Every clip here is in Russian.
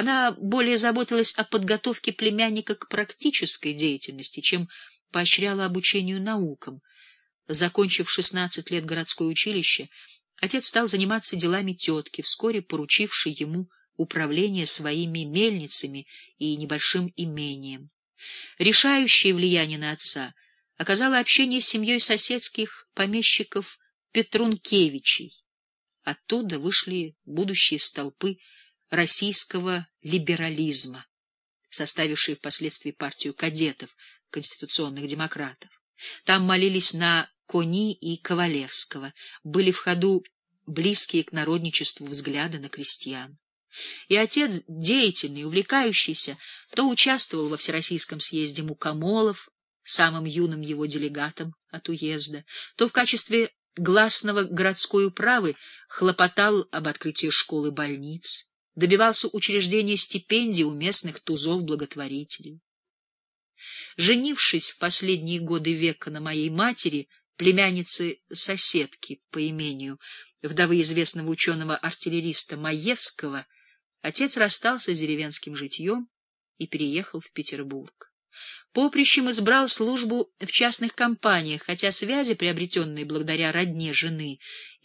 Она более заботилась о подготовке племянника к практической деятельности, чем поощряла обучению наукам. Закончив 16 лет городское училище, отец стал заниматься делами тетки, вскоре поручившей ему управление своими мельницами и небольшим имением. Решающее влияние на отца оказало общение с семьей соседских помещиков Петрункевичей. Оттуда вышли будущие столпы российского либерализма, составившие впоследствии партию кадетов, конституционных демократов. Там молились на Кони и Ковалевского, были в ходу близкие к народничеству взгляды на крестьян. И отец, деятельный, увлекающийся, то участвовал во Всероссийском съезде мукомолов, самым юным его делегатом от уезда, то в качестве гласного городской управы хлопотал об открытии школы больниц, добивался учреждения стипендий у местных тузов-благотворителей. Женившись в последние годы века на моей матери, племяннице-соседки по имению, вдовы известного ученого-артиллериста Маевского, отец расстался с деревенским житьем и переехал в Петербург. Поприщем избрал службу в частных компаниях, хотя связи, приобретенные благодаря родне жены,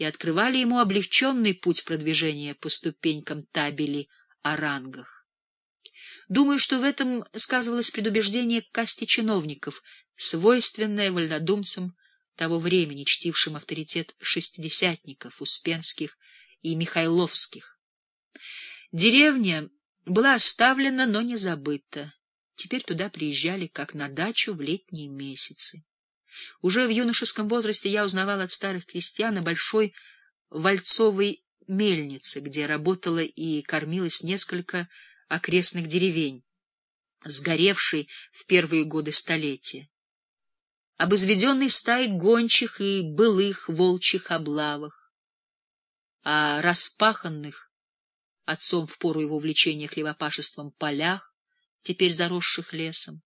и открывали ему облегченный путь продвижения по ступенькам табели о рангах. Думаю, что в этом сказывалось предубеждение к касте чиновников, свойственное вольнодумцам того времени, чтившим авторитет шестидесятников, Успенских и Михайловских. Деревня была оставлена, но не забыта. Теперь туда приезжали, как на дачу в летние месяцы. Уже в юношеском возрасте я узнавал от старых крестьян о большой вальцовой мельнице, где работало и кормилось несколько окрестных деревень, сгоревшей в первые годы столетия об изведенной стае гончих и былых волчьих облавах, о распаханных отцом в пору его увлечения хлебопашеством полях, теперь заросших лесом.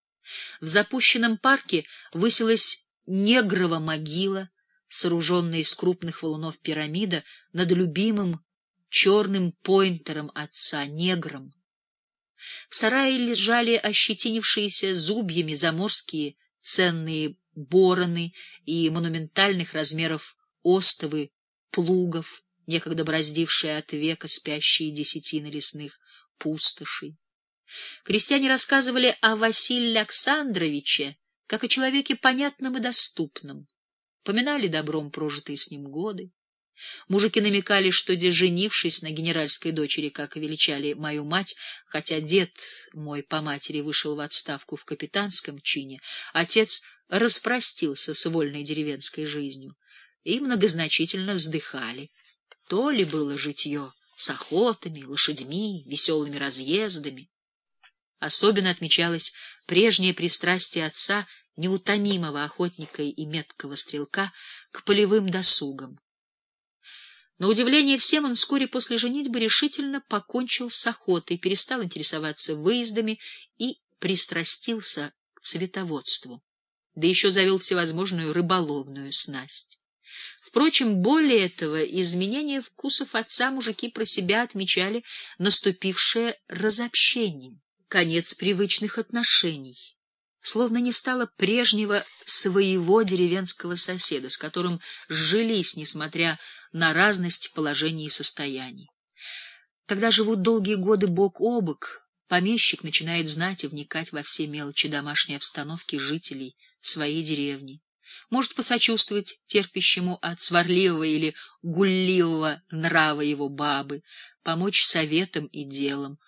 В запущенном парке высилась негрова могила, сооруженная из крупных валунов пирамида над любимым черным пойнтером отца, негром. В сарае лежали ощетинившиеся зубьями заморские ценные бороны и монументальных размеров остовы, плугов, некогда браздившие от века спящие десятины лесных пустошей. Крестьяне рассказывали о Василии Александровиче как о человеке понятном и доступном, поминали добром прожитые с ним годы. Мужики намекали, что, де женившись на генеральской дочери, как величали мою мать, хотя дед мой по матери вышел в отставку в капитанском чине, отец распростился с вольной деревенской жизнью, и многозначительно вздыхали. То ли было житье с охотами, лошадьми, веселыми разъездами. Особенно отмечалось прежнее пристрастие отца, неутомимого охотника и меткого стрелка, к полевым досугам. На удивление всем он вскоре после женитьбы решительно покончил с охотой, перестал интересоваться выездами и пристрастился к цветоводству да еще завел всевозможную рыболовную снасть. Впрочем, более этого изменения вкусов отца мужики про себя отмечали наступившее разобщение, конец привычных отношений. Словно не стало прежнего своего деревенского соседа, с которым сжились, несмотря на разность положений и состояний. Когда живут долгие годы бок о бок, помещик начинает знать и вникать во все мелочи домашней обстановки жителей, своей деревни, может посочувствовать терпящему от сварливого или гулливого нрава его бабы, помочь советом и делом,